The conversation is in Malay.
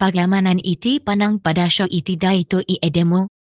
Pagamanan iti panang padasyo iti daito i e edemo,